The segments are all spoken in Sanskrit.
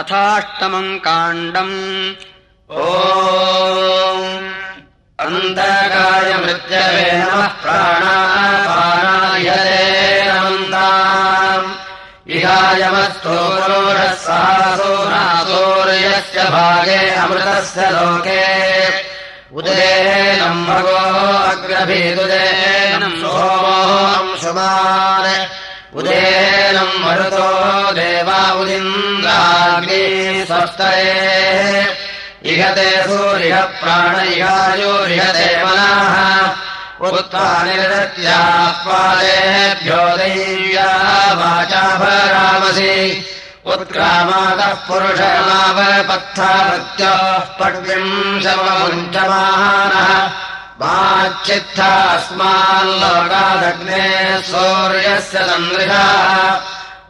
अथाष्टमम् काण्डम् ओ प्राणापानायते इहायमस्तोरोषः सहसोनासोर्यस्य भागे अमृतस्य लोके। उदेनम् भगो सोमोऽहम् सुमान् उदेनम् मरुतो देवा उदिन्द्राग्नि स्वस्तये। इहते सूर्यः प्राण इहायोरिहते मनाः उत्त्वा निर्दत्यात्पादेभ्यो दैव्या वाचाभरामसि उत्क्रामातः पुरुषमावपत्थावत्योः पड्विम् शवमुञ्चमानः वाच्चित्थास्माल्लोकादग्ने सूर्यस्य सन्दृशाः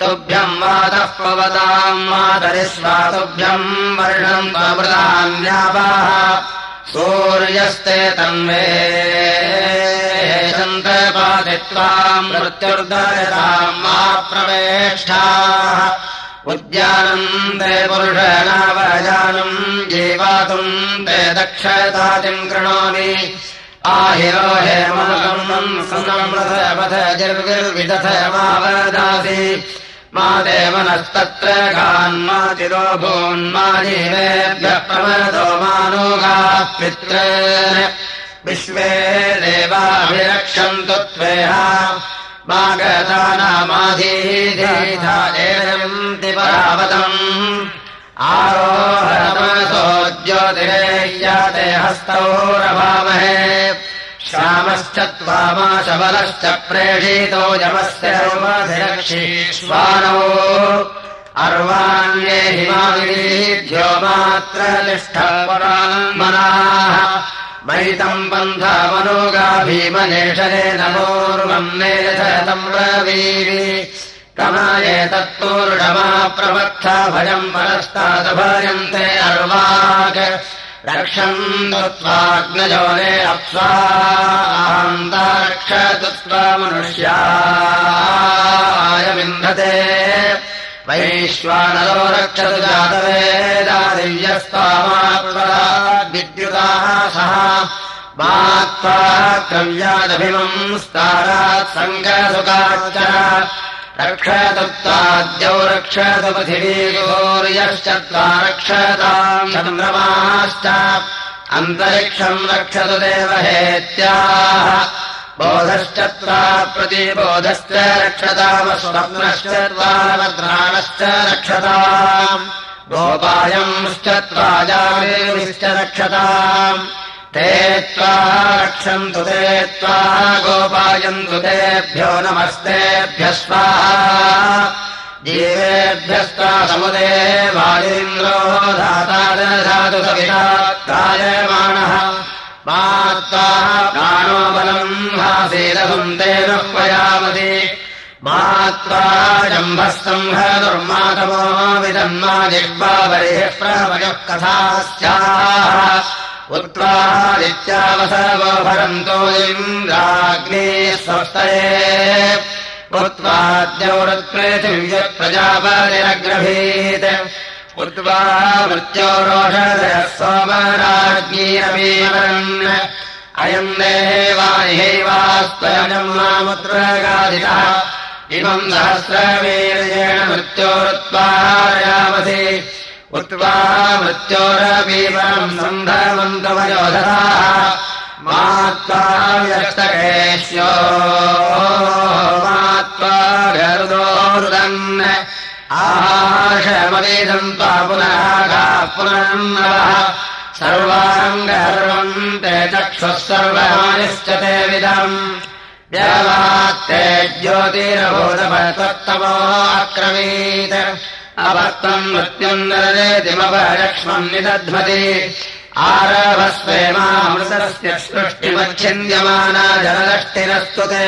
तुभ्यम् वातः पवताम् मातरिष्वा तुभ्यम् वर्षम् त्वमृतान्यापाः सूर्यस्ते तन्वे सन्तपादित्वाम् मृत्युर्दयताम् मा प्रवेष्ठाः उद्यानम् ते पुरुषनावजानम् जीवातुम् ते दक्षतातिम् कृणोमि आहिरो हेमकम् सुनमृथमथ जिर्विर्विदथ मावदासि मा देवनस्तत्र पित्र। विश्वे देवाभिरक्षन्तु त्वेह। मा गतानामाधीधीधायन्ति परावतम्। आरोहतमसो ज्योतिरेय्याते हस्तौरभामहे श्यामश्च त्वामाशबलश्च प्रेषितो यमस्य अर्वाण्ये मात्र तिष्ठपरामनाः मयितम् पन्थमनोगा भीमनेशरे नमोर्वम् नेशतम् ब्रवीवि कमायेतत्पूर्णमा प्रवक्थ भयम् परस्तादभयन्ते अर्वाक् रक्षन्तु त्वाग्नजोरे अप्स्वान्तारक्षतु त्वमनुष्याय विन्दते वैश्वानरो रक्षतु जातवेदा दिव्यस्त्वामात्मदा विद्युताः सह मा त्वा क्रव्यादभिमम् स्तारात् सङ्गसुकाच्च रक्षतुत्ताद्यौ रक्षतु पृथिवीगोर्यश्च त्वा रक्षताम् चन्द्रमाश्च अन्तरिक्षम् रक्षतु देवहेत्याः। बोधश्च त्वा प्रतिबोधश्च रक्षतामस्वप्नश्च त्वावद्राणश्च रक्षताम्। गोपायंश्च रक्षताम् ते त्वा रक्षन्तु ते त्वा गोपायन्तु तेभ्यो नमस्तेभ्यः स्वाहा। जीवेभ्यस्त्वा समुदे वालीन्द्रो धाता दधातु सविता कायमाणः मा त्वा प्राणो बलम् भासेदहुम् तेन पयामति मा त्वा जम्भस्तम्भ दुर्मातमो विदन्मा जिह्वाबलिः प्रवयः कथास्याः उत्त्वादित्यावसवो भरन्तो इन्द्राग्ने स्वस्तये उत्त्वाद्यौरत्पृथिव्यः प्रजापतिरग्रभीत् उद्वा मृत्योरोषधयः सोमराज्ञीरमीवरन् अयम् देवानिहैवास्त्वयम् मामुत्रगादितः। इमम् सहस्रवीर्येण मृत्योरुत्वारयामसि उक्त्वा मृत्योरपीवरम् सन्धमन्तवयोधराः मा त्वा व्यस्तकेश्यो मा त्वा गरुदोरुदन् आहाशमवेदम् त्वा पुनः गा पुनर्नवः सर्वाङ्गर्वम् ते चक्षुः सर्वमानिश्च ते विदम्। व्यवात्ते ज्योतिरभूतपतत्तमो अक्रमीत् अवर्तम् मृत्युम् नरदेतिमपलक्ष्मम् निदध्मति आरभस्वे मामृतस्य सृष्टिमच्छिन्द्यमाना जनदष्टिरस्तु ते।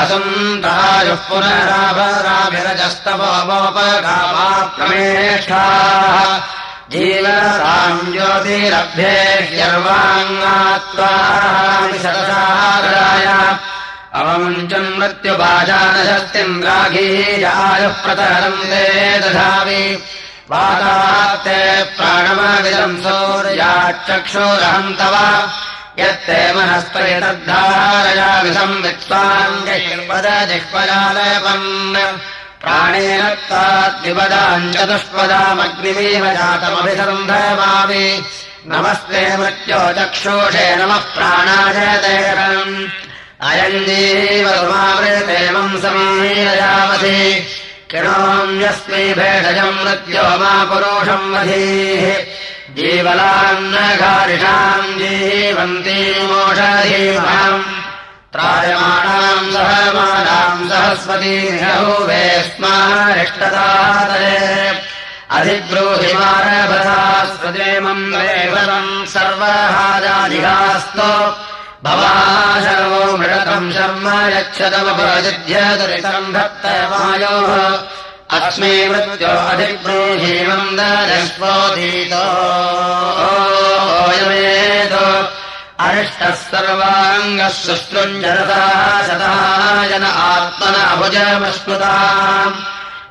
असन्तायुः पुनराभराभिरजस्तवोपगामाप्रमेष्ठाः जीवनताम् ज्योतिरभ्ये शर्वाङ्गात्वाशतसागराय अवमुञ्चम् मृत्युपाजानशस्तिन्द्राघीयायुः प्रतरम् ते दधामि। वातात्ते प्राणमविदम् सौर्याचक्षुरहम् तव यत्ते मनस्त्वयतद्धारयाविधम् वित्त्वाञ्जहिर्वदजिह्वजालयपन् प्राणेन ताद्विपदाम् चतुष्पदामग्निमेव जातमभिसन्धमामि नमस्ते मृत्यो चक्षुषे नमः प्राणाय देवम् अयम् जीवमावृतेमम् समीरयामसि किणोऽन्यस्मै भेषजम् मृत्यो मा पुरुषम् वधीः। जीवलान्नघारिषाम् जीवन्तीमोषधीमाम् त्रायमाणाम् सहमानाम् सहस्वतीर्हूवे स्मारिष्टदातये अधिब्रूहिमारभसा स्वदेमम् वेवरम् सर्वहाजादिहास्तो भवा शर्वो मृतम् शर्म यच्छदमपजिध्यदुरितम् धत्तवायोः अस्मै मृत्यो अधिब्रूहीमम् दशस्वोदीतोयमेत अरिष्टः सर्वाङ्गः शता जन आत्मन अभुजमस्मृता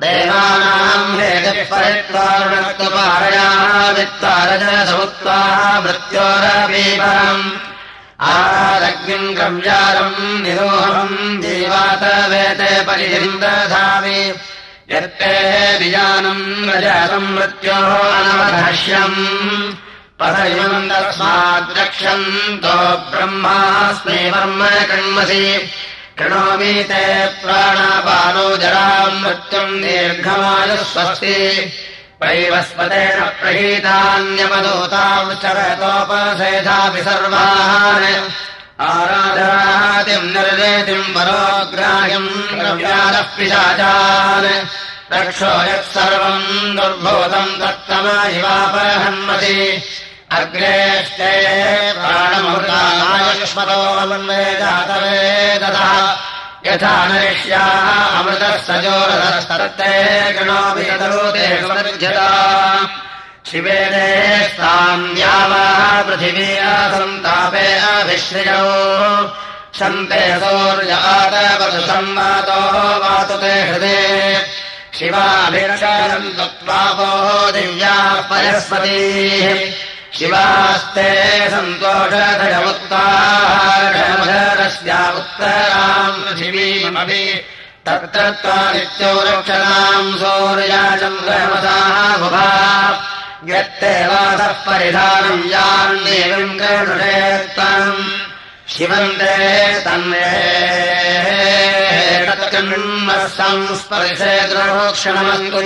देवानाम् हेतुपरित्वारुणत्वपारया वित्तारज समुत्वा मृत्योरपीपम् आरग्निम् गव्यारम् निरोहम् जीवात वेते विजानम् रजसम् मृत्योः अनवधश्यम्। पथयम् तस्माद्रक्षन्तो ब्रह्मास्मै वर्म कण्मसि कृणोमि ते प्राणापानो जराम् मृत्युम् दीर्घमायुः स्वस्ति वैवस्पतेन प्रहीतान्यपदूताम् चरतोपसेधापि सर्वान् आराधनातिम् निर्देतिम् द्रव्यादः पिशाचान् रक्षो यत्सर्वम् दुर्भूतम् तत्तमायिवापहन्मति अग्रेष्टे प्राणमृतायुष्मतो जातवेदतः यथा नरिष्याः अमृतः यदरूते सुमृध्यता शिवेदे स्थान्यावाः पृथिवी आसन्तापे अभिश्रियौ। शन्ते सौर्यातवतु संवातो वातु ते हृदे। शिवाभिरक्षारम् तत्त्वापो दिव्याः परस्पतीः शिवास्ते सन्तोषधयमुत्तारस्या उत्तराम् पृथिवीमपि तत्र त्वादित्यो रक्षणाम् सौर्याचन्द्रमसाः बुभा यत्ते वासः परिधानम् यान्देवीम् करुषेत्तम् शिवन्ते तन्वे तत्कन्मः संस्पर्शे द्रोक्षणमन्तु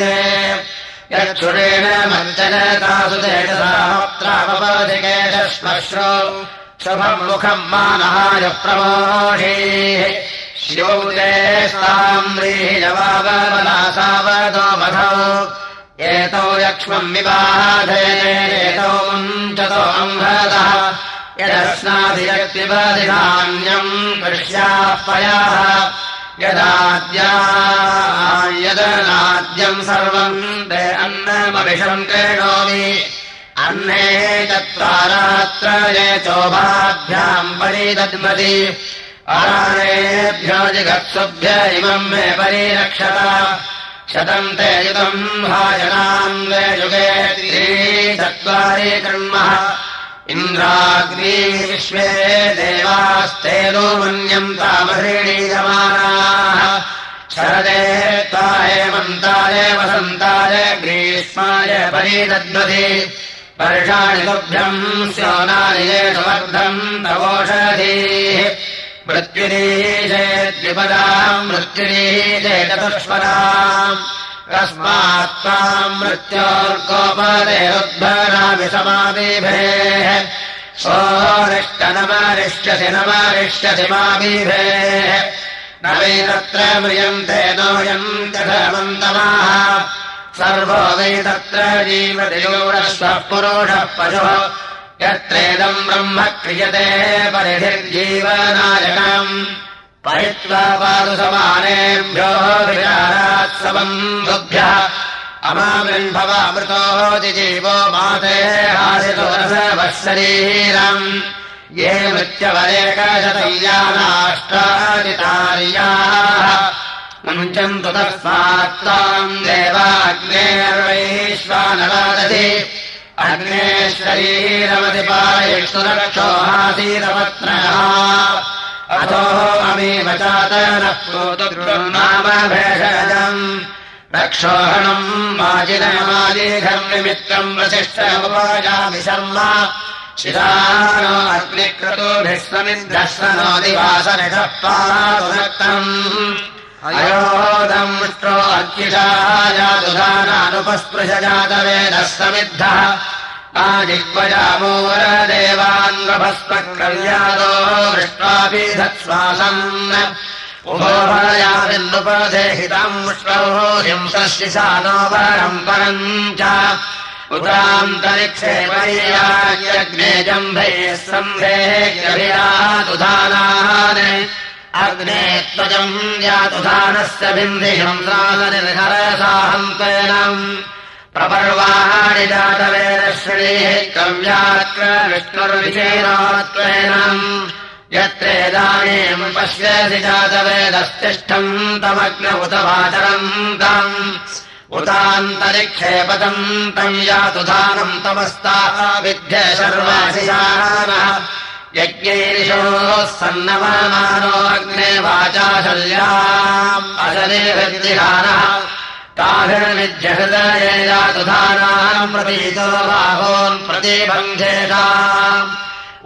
यच्छुरेण मञ्चनतासु चेतसात्रापपदिकेशश्मश्रो शुभम् मुखम् मानहाय शिवौते साम्रीः जवावनासावदो मधौ एतौ यक्ष्मम् विबाधेनेतौ मुञ्चतो अम्भदः। यदस्नाधियक्तिपदिधान्यम् कृष्याः पयाः यदाद्या यदनाद्यम् सर्वम् ते अन्नमभिषम् क्रीणोमि। अन्ने चत्वारात्र ये चोभाभ्याम् परिदद्मति। अराणेभ्यो जिगत्सुभ्य इमम् मे परिरक्षत। शतम् ते युतम् भाजनाम् वे युगे चत्वारि कर्मः इन्द्राग्नी विश्वे देवास्ते नो मन्यम् तामहृणीयमानाः शरदे ताय मन्ताय वसन्ताय ग्रीष्माय परिदद्वति वर्षाणि तुभ्यम् स्योनानि येषवर्धम् तवोषधीः। मृत्युरीशेद्विपदाम् मृत्युरीशे चतुष्पदाम् कस्मात् त्वाम् मृत्योर्गोपदेरुद्भरामि समाबिभेः सोरिष्टनमरिष्यसि नमरिष्यसि माबिभेः न वै तत्र म्रियन्ते तथमन्तमाः सर्वो वै तत्र जीवतियोरश्वः पुरुषः पशुः यत्रेदम् ब्रह्म क्रियते परिधिर्जीवनायकम् परित्वा पादु समानेभ्यो विचारात् सबन्धुभ्यः अमाविर्भवामृतो जिजीवो माते हासितोरसवशरीरम् ये मृत्यवरेकशतय्यानाष्टादितार्याः मुञ्चन्तु तस्मात्ताम् देवाग्ने अग्नेर्वैश्वानरादधि अग्ने चातनः नाम भेषजम् रक्षोहणम् वाजिनयमालीघम् निमित्तम् वसिष्ठमुपायामि शर्म। शिरानो अग्निक्रतोभिः समिद्धः दिवासनिषः पादुनक्तम्। अयोदम् मुष्टो अग्निषा जातुधानानुपस्पृश जातवेदः समिद्धः धत्श्वासम् उभोभयामिन्नुपदेहितम् मुष्टौ हिंसशिशानो वरम् परम् च उदान्तरिक्षे वैयाग्ने जम्भैः अग्ने त्वजम् यातुधानस्य बिन्दिहंसादनिर्हरसाहन्तेनम् प्रपर्वाणि जातवेदश्रेः कव्यात्र विष्णुर्विचेनात्वेनम् यत्रेदानीम् पश्यसि जातवेदस्तिष्ठम् तमग्न उत वाचरम् तम्। उतान्तरिक्षेपदम् तम् यातुधानम् तमस्ताः विद्य सर्वाशिशानः यज्ञैरिषोः सन्नवमानो अग्ने वाचाशल्याम् अजनिर्विद्धिहानः ताभिर्विद्यहृदये यातुधानाम् प्रतीतो बाहोन् प्रतिबन्धेषाम्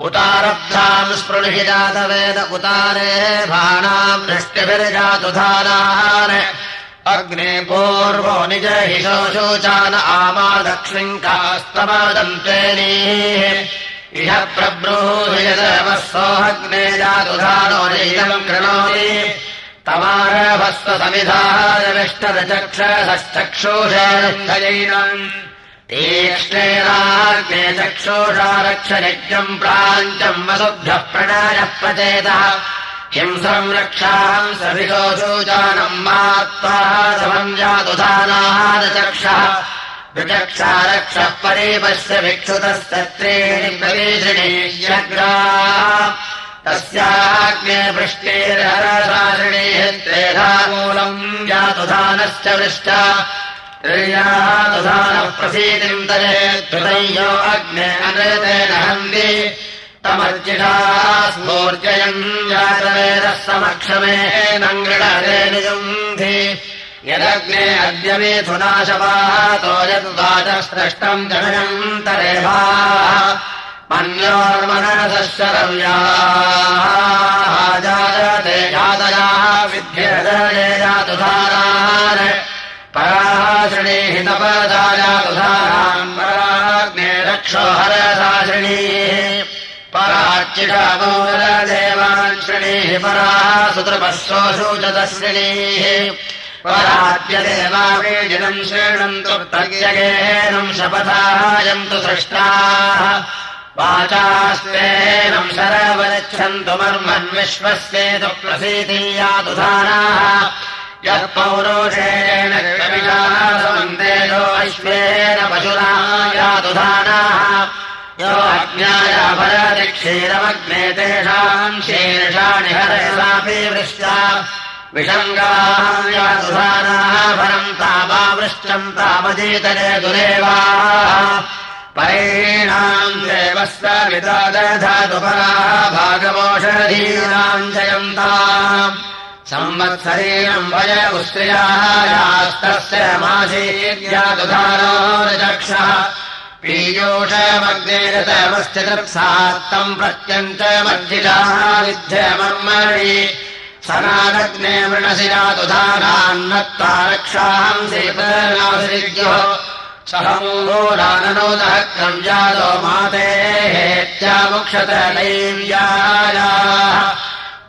उतारब्धाम् स्पृणि जातवेद उतारे भाणाम् दृष्टिभिर्जातुधानान्। अग्ने पूर्वो निज हिशोशोचान आमादक्षिङ्कास्तमदन्तेनीः इह प्रब्रूहियदवः सोऽग्ने जातुधानो नैलम् कृणोति चक्षुषा रक्षयज्ञम् प्राञ्चम् वसुभ्यः प्रणायः प्रचेतः। हिंसम् रक्षाम् सविशोषोजानम् मात्वा समम् जातुधानादचक्षः विचक्षा रक्षः परीपश्य विक्षुतस्तत्रेणि प्रवेशिणीयग्रा तस्याग्ने वृष्टेरहरसारिणेः त्रेधामूलम् यातुधानश्च वृष्ट। त्रियातुधानः प्रसीतिम् तरे धृतयो अग्ने अनृतेन हन्ति तमर्जिषा स्फूर्जयम् जातवेदः समक्षमेन गृणरे निजुन्धि यदग्ने अद्य मेथुनाशपातो यद्वाचस्रष्टम् जनयम् तरेभा मन्योर्मनसश्च रव्याः जायते विद्यदये जातुधारान् पराश्रिणीः तपदायातुधारान् पराग्ने रक्षो हरसाश्रिणीः पराच्चिषामोरदेवान् श्रेणीः पराः सुतृपःसोऽशूचतश्रिणीः पराद्यदेवावेजिनम् श्रेणन्तु तर्यगेनम् शपथायन्तु सृष्टाः वाचास्तेनम् शरवगच्छन्तु मर्मन्विश्वस्येतु प्रसीतीयातुधानाः यः पौरोषेण समन्तेजो अश्वेन पशुना यातुधानाः यो भरति क्षीरमग्ने तेषाम् शीर्षाणि हरसापि वृष्टा विषङ्गाम् यातुधानाः भरम् तामावृष्टम् तामजीतरे दुरेवा परेणाम् देवस्य विदादधातु पराः भागमोषधीनाम् जयन्ताम् संवत्सरीणम् वय उस्त्रियास्तस्य मासीद्यादुधारोरचक्षः पीयूषमग्नेरतमस्थितत्सात्तम् प्रत्यन्तमर्जिताः विद्यमर्मणि सनादग्ने वृणसि जातुधानान्नत्वा रक्षाम् श्रीपनासिद्यो सहमूलाननोदः क्रव्यादो मातेहेत्यामुक्षत दैव्यायाः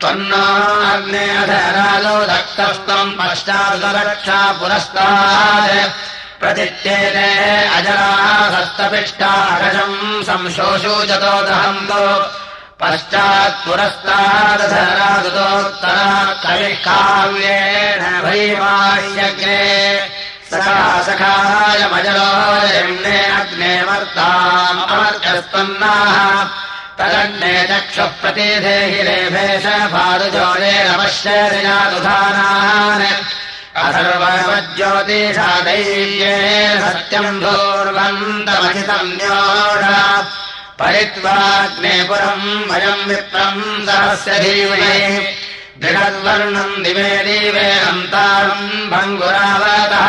त्वन्नो अग्ने अधरादो दत्तस्तम् पश्चादरक्षा पुरस्तात् प्रतित्येते अजराः हस्तपिष्टागजम् संशोषूचतो दहन्तो पश्चात्पुरस्तादधरादुतोत्तरा कविः काव्येण भैवाह्यग्ने सखा सखायमजलोयम्ने अग्ने मर्ताम् अमर्गस्तन्नाः तदग्ने चक्षुः प्रतिधेहि रेभेश भारुजोरेण पश्यति जातुधानान् अथर्वज्योतिषादैर्ये सत्यम् पूर्वन्तमचितम् न्योष। परित्वाग्ने पुरम् वयम् विप्रम् सहस्य धीमहे बृहद्वर्णम् दिवे दिवे अन्तारम् भङ्गुरावतः।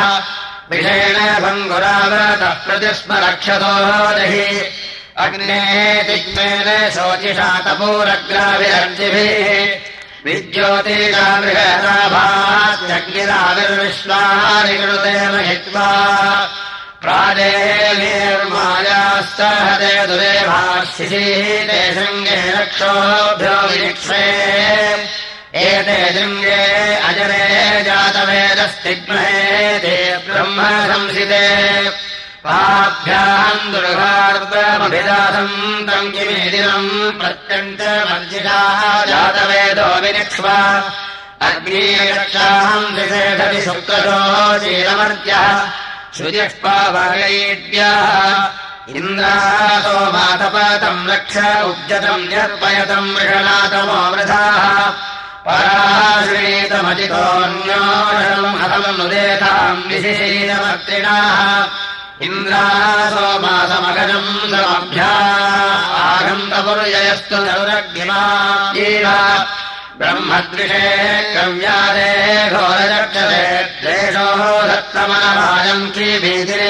विषेण भङ्गुरावतः प्रतिस्म रक्षतो दहि अग्ने दिग्मेन शोचिषा तपूरग्राभिरर्जिभिः। विद्योतिरामृहराभात्यग्निराविर्विश्वानि कृतेन हित्वा प्राजेर्मायास्तहते दुरेभाशिषीते शृङ्गे रक्षोभ्यो विनिक्षे एते शृङ्गे अजरे जातवेदस्तिग्महे ब्रह्म संसिते। पाभ्याम् दुर्गार्दमभिदासम् तम् किमेदिनम् प्रत्यन्तमर्जिताः जातवेदो विनिक्ष्वा। अग्नीरक्षाहम् विशेषति शुक्रशो शीलमर्त्यः श्रुतिष्पावगैड्याः इन्द्रासो मातपतम् रक्ष उद्यतम् न्यर्पयतम् मृषणातमो वृथाः पराश्रीतमजितोऽन्योषम् हतम् नुदेताम् विशिशीलमर्तिणाः इन्द्रासो मासमगजम् समभ्या आगन्तपुर्ययस्तु नरुरग्निमा ब्रह्मद्विषे कव्यादे घोरचक्षते द्वेषो दत्तमनराजम् श्रीभीतिरे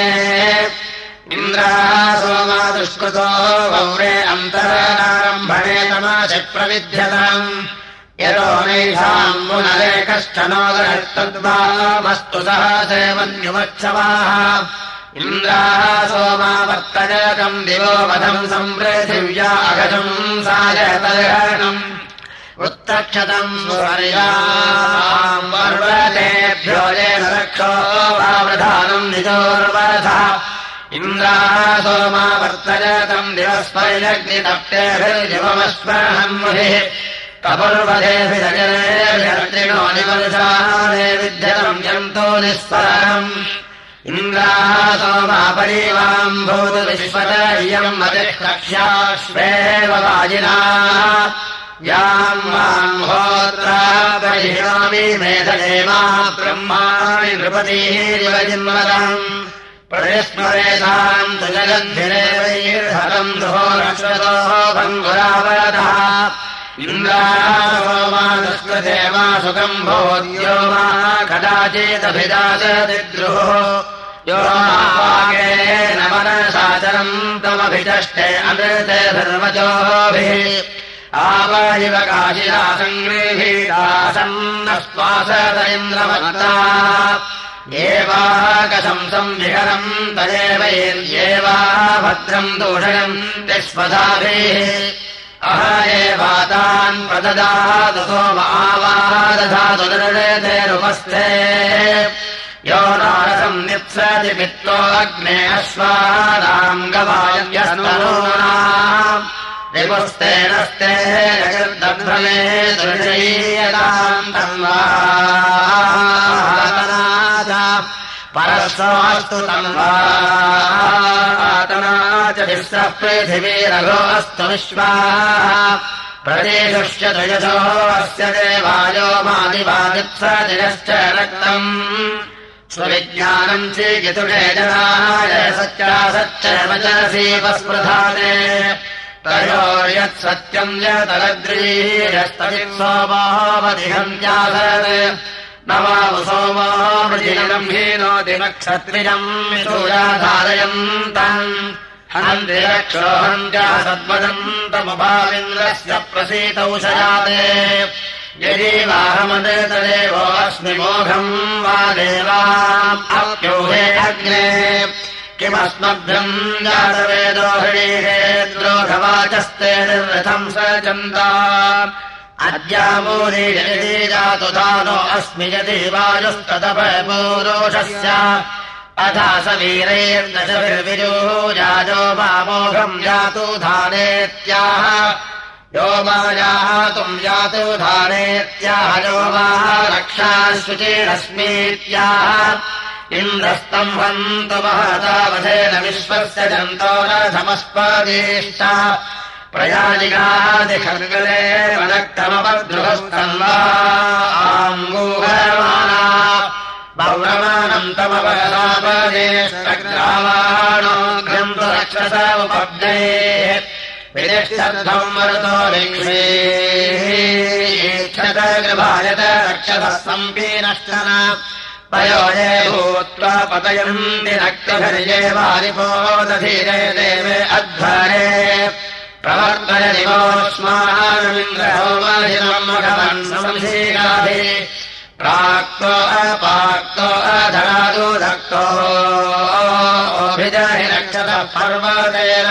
इन्द्रासो मा दुष्कृतो गौरे अन्तरारम्भणे तमाशप्रविध्यताम् यतो नैषाम् पुनरे कश्चनोदरस्तद्वामस्तु सह सेवन्युमच्छवाः। इन्द्राः सायतर्हणम् उत्तक्षतम् वर्वतेभ्यो येन रक्षो वावधानम् निजोर्वधः इन्द्राः सोमावर्तजकम् दिवस्पैलग्नितप्तेभिर्जिवमस्पृहम् मुहिः कपुर्वधेभिरजनेभ्यर्त्रिणो निवर्षाने विद्यतम् यन्तो इन्द्राः सोमापरीवाम् भूतविश्वत इयम् मतिष्कक्ष्याश्वेव वाजिना। याम् माम् होत्रापरिणामि मेधदेवा ब्रह्माणि नृपतिरिव जिन्मदम् परिस्मरेताम् तु जगद्भिरेवैर्हरम् दुहो रक्षतोः भङ्गुरावरतः वा सुखम् भोद्यो वा कदाचिदभिदासदिद्रुः यो माकेन मनसाचरम् तमभिचष्टे अमृते धर्मजोभिः। आवहिव काशिला सङ्गृहीतासम् न स्वासत इन्द्रमता एवाकशंसम् विहरम् तदेवैर्येवा भद्रम् दूषयम् तिष्पदाभिः अह एवातान् प्रददातु सोमावादधातु निर्णेतेरुपस्थे यो नारसम् निप्सति पित्तो अग्ने अश्वानाम् गवायस्तनूनाम् रिपुस्तेनस्ते जगद्दध्वमे दृशयीयताम् तन्वा च विश्वः पृथिवीरघो अस्तु विश्वाः। प्रदेशुश्च द्वयसो अस्य देवायो मादिवादित्सदिनश्च रक्तम्। स्वविज्ञानम् चीकितुषे जनाय सच्चासच्च वचसीपस्पृधाने तयोर्यत्सत्यम् यतलद्रीरस्तवित्सोमावधिहन्त्यासत् न वामु सोमावृजिनम् हीनोति नक्षत्रियम् विशूराधारयन्तम् हन्ति रक्षोहन्त्या सद्वदन्तमुभाविन्द्रस्य प्रसीतौ शयाते। यदि वाहमदेतदेवोऽस्मि मोघम् वा अग्ने। किमस्मभ्यम् जातवेदो हृणीहे द्रोघवाचस्ते निर्रथम् स चन्दा अद्यामूरी यदि जातु धानो अस्मि यदि वायुस्तदपपूरोषस्य अथा स वीरैर्दशभिर्विजोजाजो वामोघम् जातु धानेत्याह। यो मा यातुम् जातु धानेत्याह यो वा रक्षाशुचिरस्मीत्याह इन्द्रस्तम्भन्तु महतावधेन विश्वस्य जन्तो न समस्पदेष्ट प्रयाजिगादिखर्गले वनक्तमपद्रुहस्तन्वा आङ्गूहमाना पौरमानम् तमवरापदेष्टग्रावाणोऽग्रम् तु रक्षस उपब्देः विदिष्टर्थम् मरुतो गृभायत रक्षसः सम्पीनश्चन पयोजे भूत्वा पतयन्ति रक्तभर्ये वारिपोदधीरे देवे अध्वरे प्रवर्तय भगवन् संशीलाभि प्राक्तो अपाक्तो अधरादो धक्तो अभिजहि रक्षतः पर्वतेन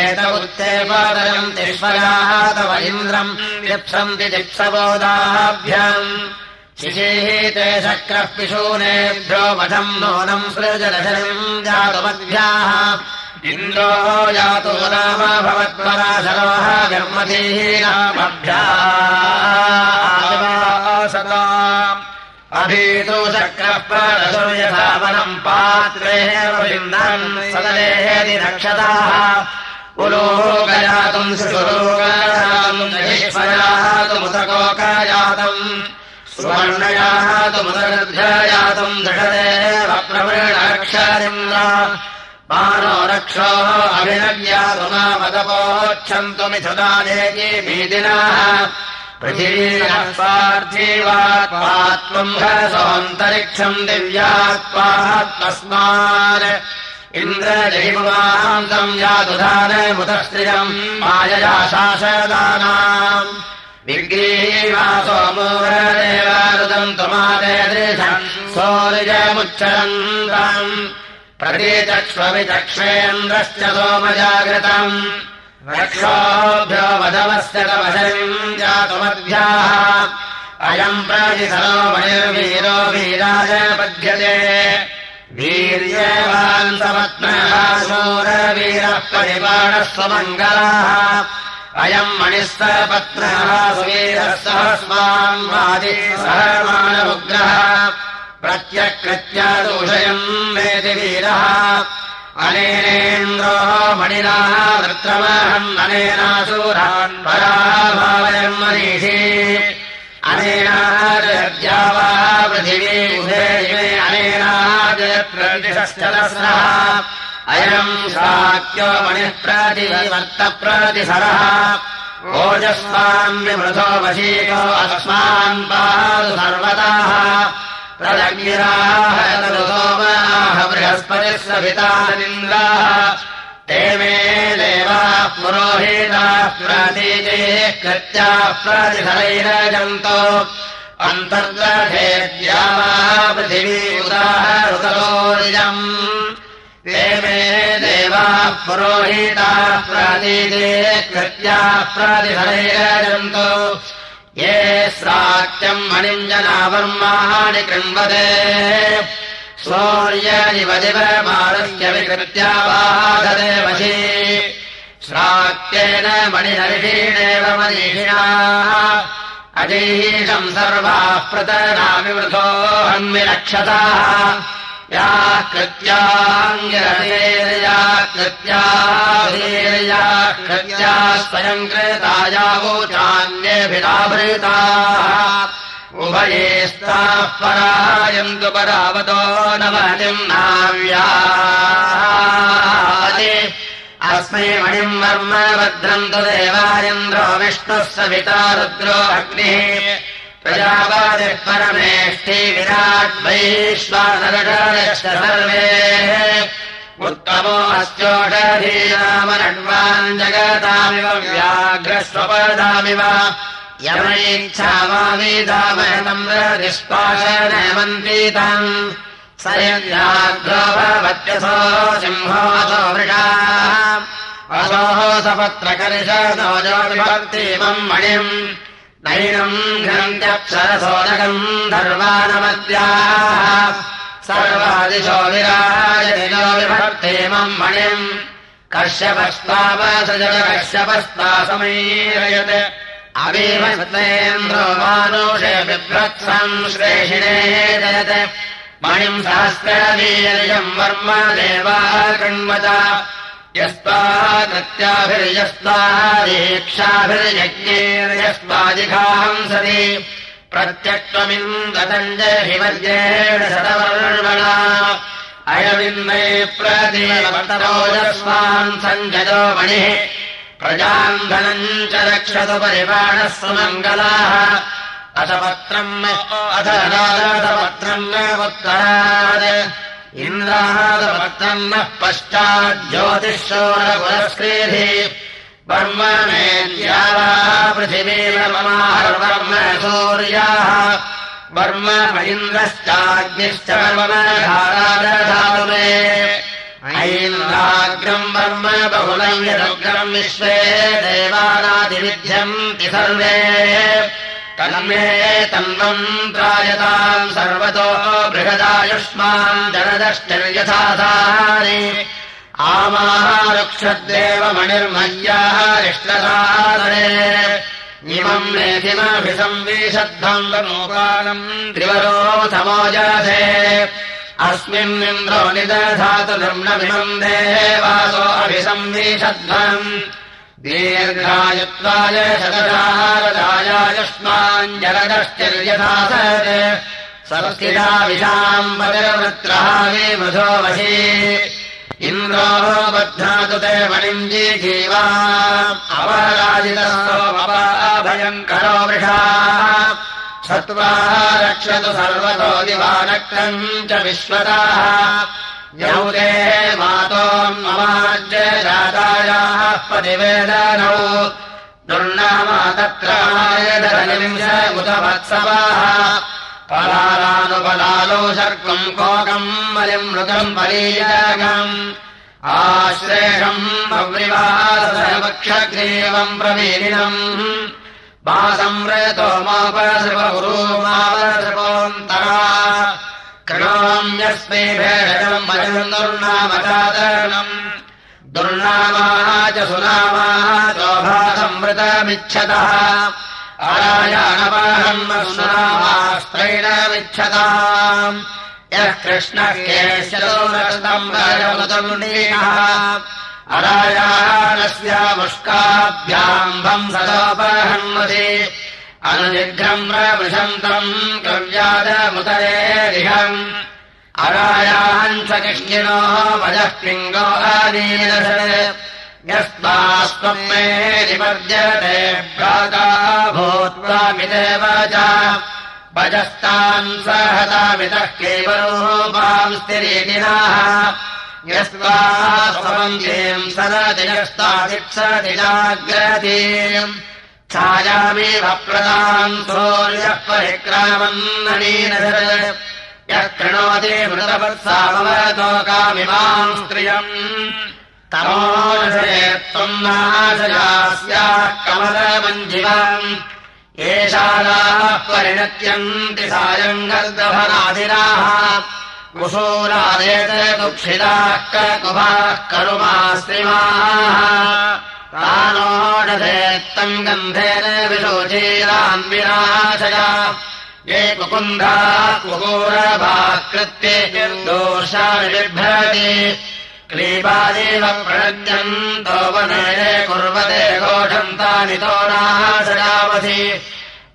एत उत्ते पादयम् तिष्वयाः तव इन्द्रम् लिप्सन्ति दिप्सबोधाभ्याम् शिशीः ते शक्रः पिशूनेभ्यो वशम् नूनम् सृजलशरिम् जातुमद्भ्याः इन्द्रो जातो नाम निर्मतीनामभ्यासताम् अभीतो शक्रः परसूयधावनम् पात्रेः सदलेहेति रक्षताः। पुरोगजातुम् सुरोगातुमुतकोकाजातम् सुवर्णयातुमुदगर्भयातम् दृढते प्रवृणक्षरिन्द्र मानो रक्षोः अभिनव्यातुमामदपोच्छन्तु मिथुदानेके मेदिनाः पृथिवीरः स्वार्थीवात्मात्मम् हरसोऽन्तरिक्षम् दिव्यात्मात्मस्मान् इन्द्रजहिमान्तम् यादुधानमुतस्त्रियम् मायया शासदानाम् विग्रीवासोमोहदेवारुदम् त्वमादयदृशम् सौर्यमुच्चरन्तम् प्रतीचक्ष्वविचक्ष्वेन्द्रश्च सोमजागृतम्। रक्षोभ्यो वधवस्य तवशरिम् जातुमद्भ्याः अयम् प्रतिसरो वीराय पद्यते वीर्यवान्तमत्नः शूरवीरः परिपाणः स्वमङ्गलाः अयम् मणिस्तपत्नः सुवीरः सहस्मान्वादि सहमानमुग्रः प्रत्यकृत्या दोषयम् वेति वीरः। अनेनेन्द्रो मणिनाः वृत्रमहम् अनेनासूरान् पराभावयम् मनीषी। अनेनाद्या वा पृथिवी उभे अनेनादिशश्चलस्रः अयम् शाक्यो मणिः प्रतिवर्तप्रतिसरः ओजस्वान्यमृथो वशीयो अस्मान् पादु सर्वदाः सोमाः बृहस्पतिः सवितानिन्द्राः ते मे देवाः पुरोहिताः प्रतीजे कृत्याः प्रतिफलैरजन्तो। अन्तर्गेद्या वा पृथिवी उदाहरुतरोजम् ते मे देवाः पुरोहिताः प्रतीजे कृत्याः प्रतिफलैरजन्तो ये स्रात्यम् मणिञ्जनावर्माणि कृण्वते। शौर्यनिवदिवमारुह्य विकृत्या बाधते वशी। श्रात्येन मणिहर्षीणेव मनीषिणाः। अजीषम् सर्वाः प्रतनामिवृथो हन्विरक्षताः या कृत्याङ्गिरया कृत्याधीर्या कृत्या स्वयम् कृतायावोचान्येभिराभृताः उभयेस्ताः परायन्तु परावतो नवतिम् नाव्या। अस्मै मणिम् वर्म भद्रन्तु देवायन्द्रो विष्णुः सविता रुद्रो अग्निः। प्रजावादिः परमेष्टि विराट् वैश्वानरश्च सर्वे उत्तमो अस्योषधीनामनड्वान् जगतामिव व्याघ्रस्वपदामिव। यमैच्छामावीदामहतम् निष्पाशनमन्त्रीतम् स यद्याग्रो भवत्यसो वृषाः। असोः सपत्रकर्षनो ज्योतिभक्तिमम् मणिम्। नैनम् घ्नन्त्यप्सरसोदकम् धर्वानमद्याः सर्वादिशो विराजनो विभक्तिमम् मणिम्। मानुषे बिभ्रत्सम् श्रेषिणे जयत्। मणिम् सहस्रवीर्यम् वर्म देवा कृण्वत। यस्त्वा कृत्याभिर्यस्त्वा दीक्षाभिर्यज्ञेर्यस्त्वादिघाहंसति प्रत्यक्त्वमिन्दतञ्जहिवर्येण शतवर्मणा अयमिन्मे प्रतिवर्तरोजस्वान् सञ्जयो मणिः। प्रजाम् धनम् च रक्षतु परिवाणः सुमङ्गलाः। अथपत्रम् अथ नादपत्रम् उत्तरात्। इन्द्रादपत्रम् नः पश्चाज्योतिषोरपुरस्क्रीधि वर्म मेद्यावा पृथिवीर्मर्म सूर्याः। वर्म इन्द्रश्चाग्निश्च वर्मधारादधातु मे ऐन्द्राग्रम् वर्म बहुलम् यदग्रम् विश्वे देवानादिविध्यन्ति सर्वे। तन्मे तन्वम् त्रायताम् सर्वतो बृहदायुष्मान् जनदश्चर्यथाधानि आमारुक्षद्देव मणिर्मय्याः इष्टसादरे इमम् मेधिमभिसंविशद्धम् वनोपालम् त्रिवरोऽथमोजाधे अस्मिन्निन्द्रो निदधातु दीर्घायुत्वाय शतदारदायायुष्माञ्जलदश्चर्यथा संस्थिताविषाम् वदवृत्रः वे मधो वशी इन्द्रो ते मणिञ्जी जीवा अपराजितभयङ्करो वृषा सत्त्वा रक्षतु सर्वतो दिवानक्रम् च विश्वताः मातोन्ममाज्य जातायाः पतिवेदनौ दुर्नामा तत्रायधरनिविंश उतवत्सवाः पलालानुपलालो शर्कम् कोकम् बलिम् मृगम् परीयगम् आश्रेषम् भव्रिवासवक्षग्रीवम् प्रवीरिणम् वासंव्रतो मापसृपगुरूमावसृपोऽन्तरा कृणोम्यस्मै भेषजम् वचम् दुर्नामचादरणम् दुर्नामाः च सुनामाः चोभासंवृतमिच्छतः अरायाणपाहम् सुनामास्त्रैणमिच्छताम् यः कृष्णः अनुजिघ्रम् प्रवृशन्तम् कव्यादमुदरेरिहम् अरायाम् च कृष्णिनो वजः पिङ्गो आदीनश यस्मास्त्वम् मे निवर्जते भ्राता भूत्वामिदेव च वजस्तान् सहतामितः केवलोपाम् स्थिरीतिनाः यस्मास्त्वम् सदतिजस्तादित्सदिजाग्रतीम् छायामेव प्रदाम् सूर्यः परिक्रामन्ननीन यः कृणोति मृतवत्सामवतोकामिमाम् स्त्रियम् त्वम् नाशयास्याः कमलमञ्जिवम् एषालाः परिणत्यन्ति सायम् गर्दभनाधिराः कुशूरादेत दुःखिताः ककुभाः करुमा श्रीमाः तानोषधेत्तम् गन्धेन विशोचीरान्विनाशया ये कुकुन्धाः कुकूरभाकृत्ये दोषाणि बिभ्रति क्लीबादेव प्रणद्यन्तो वने कुर्वते घोषन्तानि तो नाशयावधि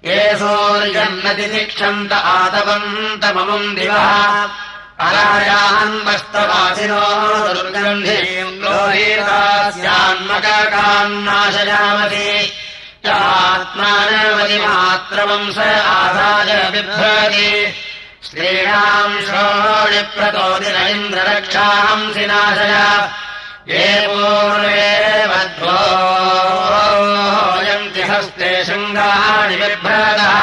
ये सूर्यन्नति तिक्षन्त आतवन्तममुम् दिवः। अरायान्वस्तवासिनो दुर्गन्धीम् लोहीतास्यान्मकान्नाशयामति आत्मानवतिमात्रमम् स आधाय बिभ्रति स्त्रीणाम् नाशय ये पूर्वे वध्वोयन्ति हस्ते शृङ्गाणि बिभ्रतः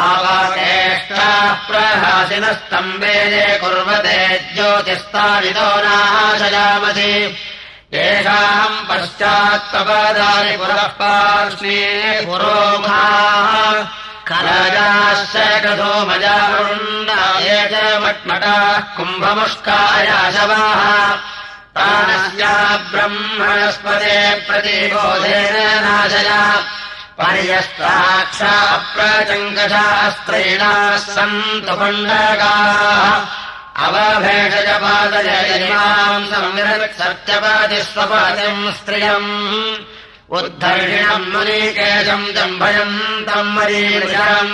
आवाकेष्टाः प्रहासिनस्तम्बे ये कुर्वते ज्योतिस्तावितो नाशयामसि येषाम् पश्चात्तपदानि पुरः पार्श्वे पुरोमा कलजाश्च कथोमजारुण्डाय च मट्मटाः कुम्भमुष्कायाशवाः प्राणस्या ब्रह्मणस्पदे प्रतिबोधेन नाशया। पर्यस्ताक्षा प्रचङ्कशास्त्रेणाः सन्तु पण्डकाः अवभेषजपादय इमाम् संविरत् सत्यपतिस्वपतिम् स्त्रियम् उद्धर्षिणम् मुनीकेशम् जम्भयन्तम् मरीषम्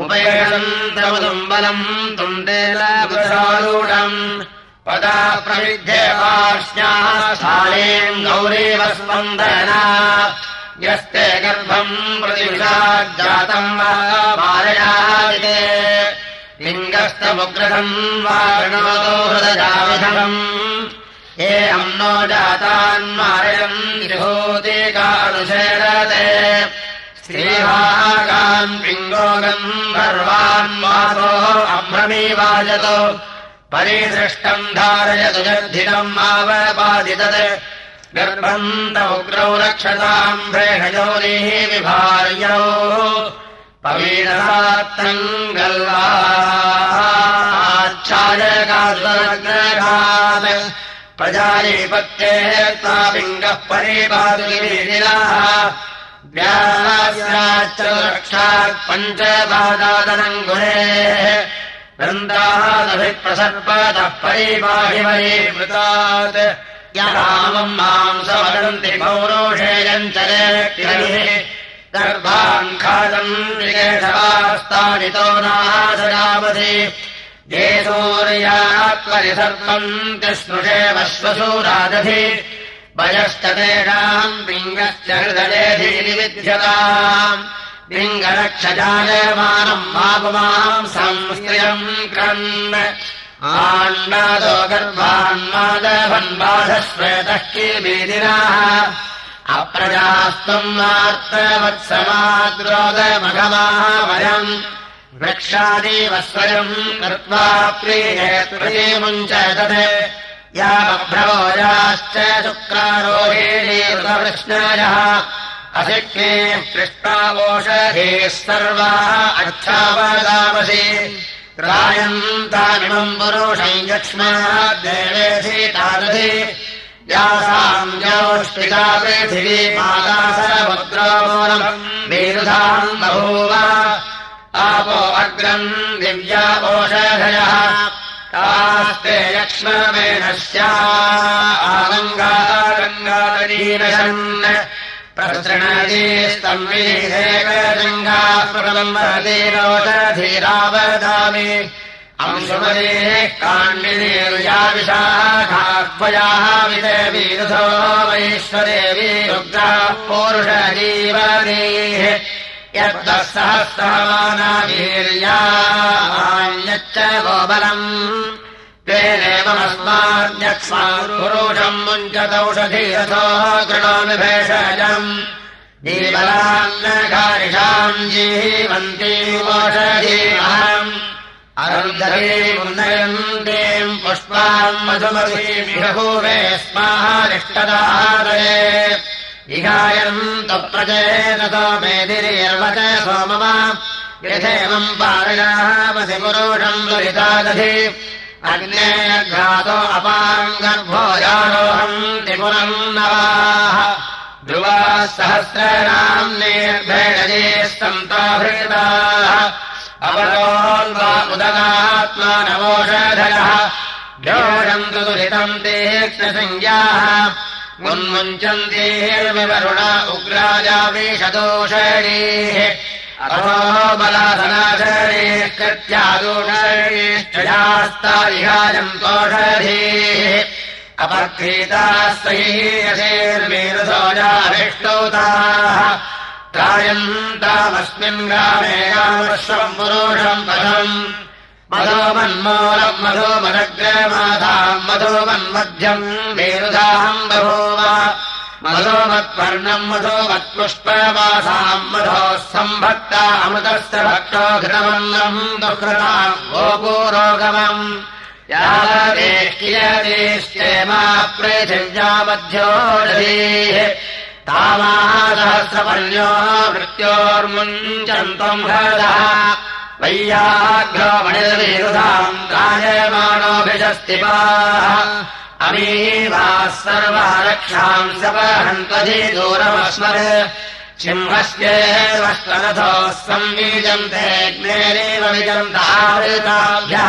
उपयन्तमुदुम्बलम् तुण्डेलूढम् पदा प्रविध्येवाश्याः शालेम् गौरीव स्पन्दना यस्ते गर्भम् प्रतिविषाज्जातम् वा मारयादिते लिङ्गस्तमुग्रहम् वा णवतो हृदयाविधम् हे अम्नो जातान्मारयम् विभूतिकानुशेरते श्रीभागान् पिङ्गोगम् गर्वान् अभ्रमीवाजतो। परिसृष्टम् धारयतु जर्धितम् आवपादितत्। गर्भन्त उग्रौ रक्षताम् प्रेषयोनिः विभार्यौ। पवीरसात्तम् गल्वाच्छायकाग्रहात् प्रजालीपत्तेः तापिङ्गः परिपादुगिरिलाः व्यास्याच्च रक्षात् पञ्चपादादनम् गुरेः वृन्दादभिप्रसर्पतः परिपाहि वरीवृतात् यरामम् माम् समरन्ति पौरोषेयम् च गर्भान् खादम् ये सूर्यात्मनिसर्पम् तिस्मृषे वश्वसूरादधि वयश्च तेषाम् पिङ्गश्च हृदयेधिविध्यताम् लिङ्गरक्षजायमानम् मापुमाम् संस्त्रियम् क्रन् आण्डादो गर्भान्मादभन्बाधश्वेतः किमेदिनाः अप्रजास्त्वम् मात्रवत्समाद्रोदमघमाः वयम् वृक्षादेव स्वयम् कृत्वा प्रिये प्रियमुञ्चतत् या बभ्रवोजाश्च शुक्रारोहेणीकृतवृष्णयः अशिक्ष्मे पृष्टावोषधेः सर्वाः अच्छावदामसि त्रायन्तामिमम् पुरुषम् यक्ष्मादेवेधीतादधि यासाम् योष्टिका पृथिवी मादासमुद्रोमूलम् मेरुधाम् बभूव आपो अग्रम् दिव्यापोषधयः। तास्ते यक्ष्ममेणस्या आगङ्गागङ्गादीनशन् प्रसृणदीस्तम्बीधेकशृङ्गाप्रबम्बधीरोषधीरावदामि अंशुमदेः काण्डिनीर्याविशाखाह्वयाः विदेवीरुधो वैश्वदेवी रुद्राः पौरुषजीवनेः यद्वः सहस्रमानावीर्यायच्च गोबलम्। तेनेवमस्माद्यक्ष्मापुरुषम् मुञ्चदौषधीरथो कृणोमि भेषजम् जीवलान्नकारिषाम् जीवन्तीमोषधीमहम् अरुन्धरीमुन्नयन्तीम् पुष्पाम् मधुमधीमिहभूवे स्माहारिष्टदादये इहायन्तु प्रचेततो मेदिरीर्वच सोममा। यथेवम् पारयामसि पुरुषम् दुरितादधि अग्नेघातो अपाम् गर्भोजारोहम् त्रिपुरम् नवाः। ध्रुवाः सहस्राणाम् सन्ताभृताः अवरोन्वा उदगात्मा नवोषधयः। भ्योषन्तु दुरितम् तीक्ष्णसंज्ञाः उन्मुञ्चन्तीर्विवरुण उग्राजावेशदोषणीः अथो बलासनाशरेष्कृत्यादोषयेष्ठयास्तारिहायम् कोषधीः अपक्रीतास्तैर्मेरुसोजाभिष्टौताः त्रायन्तामस्मिन् ग्रामे गामश्वम् पुरुषम् पदम् मधोमन्मूलम् मधोमनग्रमाधाम् मधोमन्मध्यम् मेरुधाहम् बभूव। मधोमत्पर्णम् मधोमत्पुष्पवासाम् मधोः सम्भक्ता अमृतस्य भक्तो घृतमन्नम् दुःकृताम् गोपूरोगमम्। यादेश्चेमा पृथिव्यामध्योषधीः तामासहस्रपर्ण्यो मृत्योर्मुञ्चन्तम् हृदः वैयाघ्रो मणिर्विरुधाम् गायमाणोऽभिषस्तिपाः अमीवाः सर्वा रक्षाम् ज्ञेरेव विजन्तावृताभ्यः।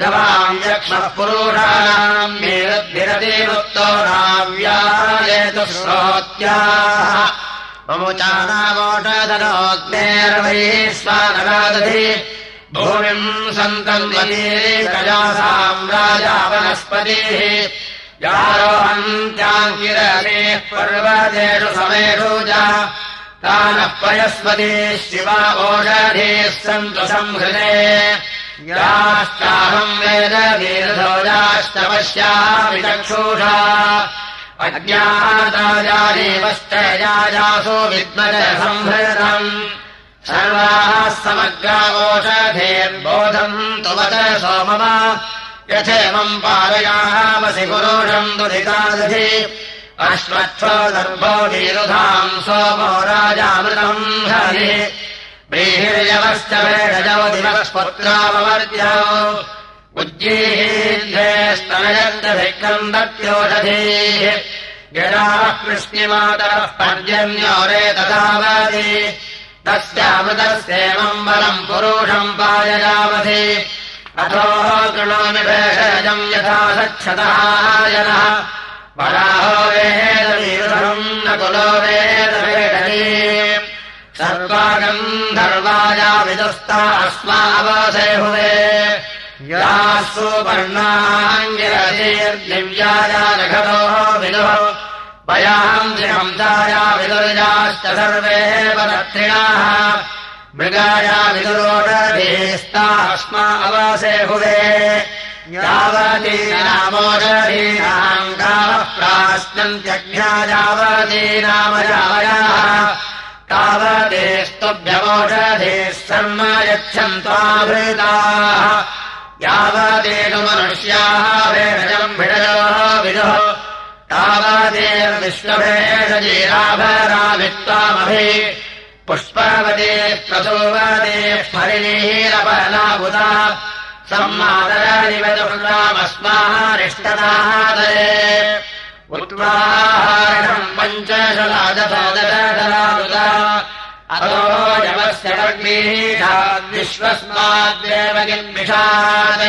गवाम् यक्ष्मः पुरुषाणाम् मेरद्भिरतिवृत्तो नाव्यायतु श्रोत्याः ममुचानामोषधनोऽग्नेर्वैश्वानरादधि भूमिम् सन्तम् कजासाम् राजा वनस्पतिः। यारोहन्त्याङ्गिरमेः पर्वतेषु समेषु च तानः पयस्पति शिवा ओषधेः सन्तु संहृते। याश्चाहम् वेद वीरधोजाश्च पश्यामि चक्षुषा अज्ञाताजानेवश्च याजासो विद्मज संहृतम्। सर्वाः समग्रावोषधेर्बोधम् तुवत सोमवा यथेवम् पारयामसि पुरुषम् दुरितादधि अश्वत्थो दर्भो वीरुधाम् सोमो राजामृतम् हरि। व्रीहिर्यवश्च वेडजौ दिवस्पुत्राववर्ज्य उज्जीहीर्धे दत्योषधीः गिराः कृष्णिमातरः पर्जन्योरे तथावधि। तस्यामृतस्येवम् बलम् पुरुषम् पाययावधि अथो कृणोमि भेषजम् यथा सच्छतः जनः वराहो वेदवीरुधम् न कुलो वेदवेदनी। सर्वागम् धर्वाया विदुस्ता अस्मावसे हुवे याः सुपर्णाङ्गिरतीर्दिव्याया रघतोः विदुः वयाम् त्रिहंसाया विदुर्याश्च सर्वे पदत्रिणाः मृगाया विदुरोषधीस्तास्मा अवासे हुवे। यावतीनामोषधीनाम् गावः प्राश्नन्त्यज्ञा यावतीनामयावयाः तावतेस्तुभ्यमोषधेः शर्म यच्छन्त्वाभृताः यावतेषु मनुष्याः भेषजम् भिडयोः विदुः तावतेर्विश्वभेषजीराभराभित्वामभि पुष्पवते प्रसोवते स्मरिणीरपनाबुधा सम्मादरादिवदुर्गामस्माहारिष्टदादरे उत्वाहारणम् पञ्चशलादशदशलादुता अतो यमस्य लग्नीषाद् विश्वस्माद्देव किन्विषात्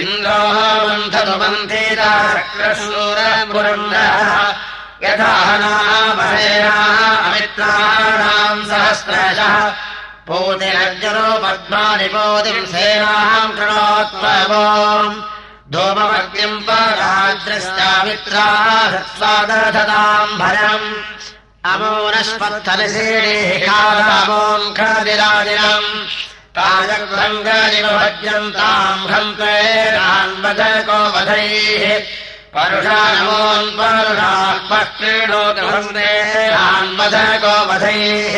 इन्द्रोः बन्धतु बन्धिता शक्रशूरपुरन्दः यथा नामहेयाः अमित्राणाम् सहस्रशः। पूतिरर्जुनो पद्मानि पोतिम् सेनाम् कृणोत्वम् धूमवर्ग्यम् पराद्रश्चामित्राः स्वादधताम् भयम् अमोनस्पत्थलसेणेकामोम् खदिरादिनम् ताजग्रङ्गनिवभज्यन्ताम् हन्त्वेनान्वधको वधैः परुषानमोन्परुषाक्रीडोतन्देनान्वधको वधैः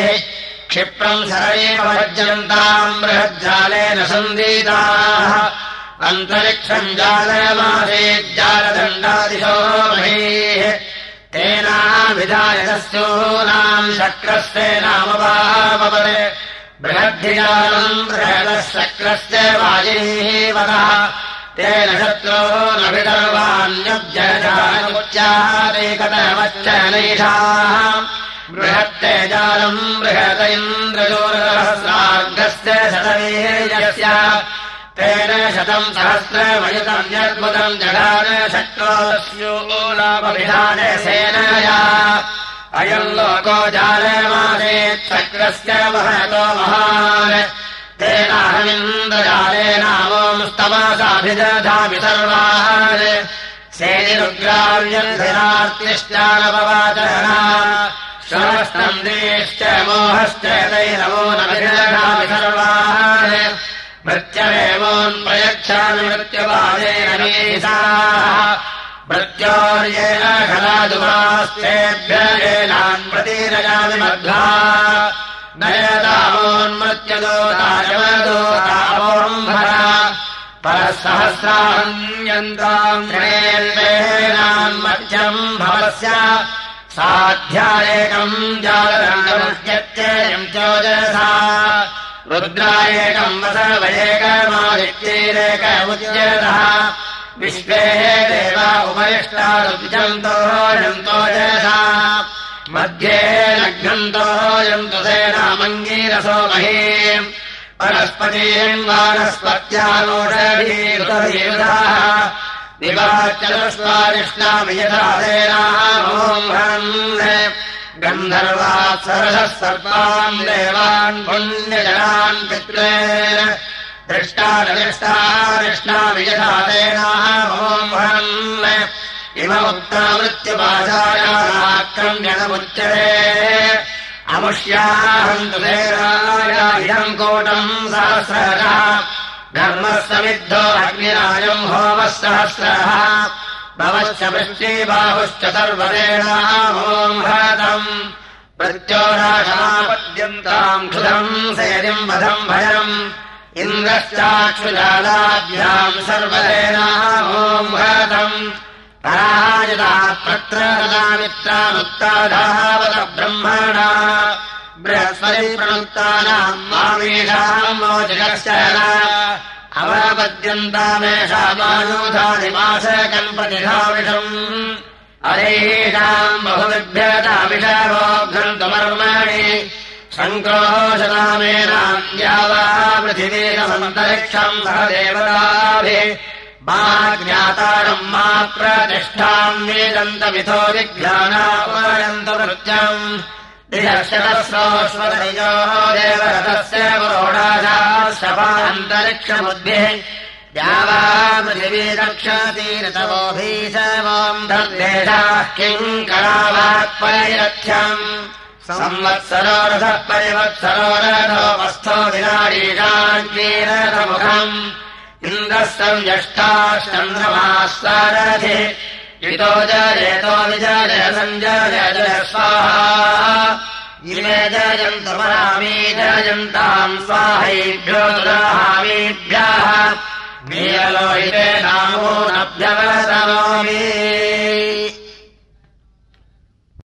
क्षिप्रम् सरैव भज्यन्ताम् बृहज्जालेन सन्दीताः अन्तरिक्षम् महीः तेनाभिधायकस्योनाम् शक्रस्य नामवापवत् बृहद्धिजालम् बृहदः शक्रस्य वाजिनीः वदः तेन शत्रो न नैषाः बृहत्ते बृहत इन्द्रजोरसहस्रार्घस्य शतवीर्यस्य तेन शतम् सहस्रमयुतम् यद्भुतम् जगान शक्रोस्योलापविधान सेनया। अयम् लोको जालमासेच्छक्रस्य महतो महान्। तेनाहमिन्द्रजालेनामोस्तमासाभिदधामि सर्वान्। सेनिरुग्राव्यन्धिरार्तिश्चानपवाचना श्रवस्तम् देश्च मोहश्च विदधामि सर्वान् मीसाः मृत्योर्येण खलादुमास्तेभ्येनान् प्रतीरयामि मध्वा। नयतामोन्मृत्यदोतायमदोतामोऽम्भरा परः सहस्रान्यन्ताम् ऋणेन्वेनान्मध्यम् भवस्य। साध्यायेकम् चोजसा रुद्रायेकम् वसवयेकमादित्यैरेक उच्यतः विश्वे देवा उपरिष्टादुजन्तो यन्तो जसा मध्ये लघ्नन्तो यन्तु सेनामङ्गीरसो मही। वनस्पतीम् वानस्पत्यालोषधीरुतधीरुधाः दिवाचलस्वादिष्णामि यथा गन्धर्वात् सरसः सर्वान् देवान् पुण्यजनान् पित्रे। मोहन्। इममुक्तामृत्युपाचाराक्रम्यणमुच्यते अमुष्याहन्तु इदम् कोटम् सहस्रः घर्मः समिद्धो अग्निराजम् होमः सहस्रः भवश्च वृष्टिबाहुश्च सर्वदेणामोम् भरतम् प्रत्योराशमापद्यन्ताम् क्षुधम् सेदिम् वधम् भयम्। इन्द्रश्चाक्षुजालाभ्याम् सर्वदेनामोम् भरतम् पराजितात्पत्रदामित्रामुत्ताधावत ब्रह्मणा। बृहस्पति प्रणुक्तानाम् मामेषाम् मोचकश्च अवपद्यन्तामेषामायूधानिमासकल्पतिधाविषम् अरेषाम् बहुविभ्यतामिषावोघ्नन्तमर्माणि सङ्क्रोशनामेनाम् द्यावा पृथिवीरमन्तरिक्षम् सह देवताभिः। मा ज्ञातारम् मा प्रतिष्ठाम् वेदन्तमिथो विज्ञानापयन्तमृत्यम् त्रिहर्षतस्रोऽश्वतयोः देवरथस्य द्यावा पृथिवी रक्षतीरतवोऽभीशवम् धर्देशाः किम् करावाक्परिरथ्यम् संवत्सरो रथः परिवत्सरो रथोपस्थो विराडीशान्वीरथमुखम् इन्द्रः संज्यष्टाश्चन्द्रमाः सारथिः इतो जयतो विजय सञ्जय जय स्वाहा। इमे जयन्तमरामी जयन्ताम् स्वाहैभ्यो दुराहामीभ्यः। मीयलोहिते नामो नभ्यवतनोमि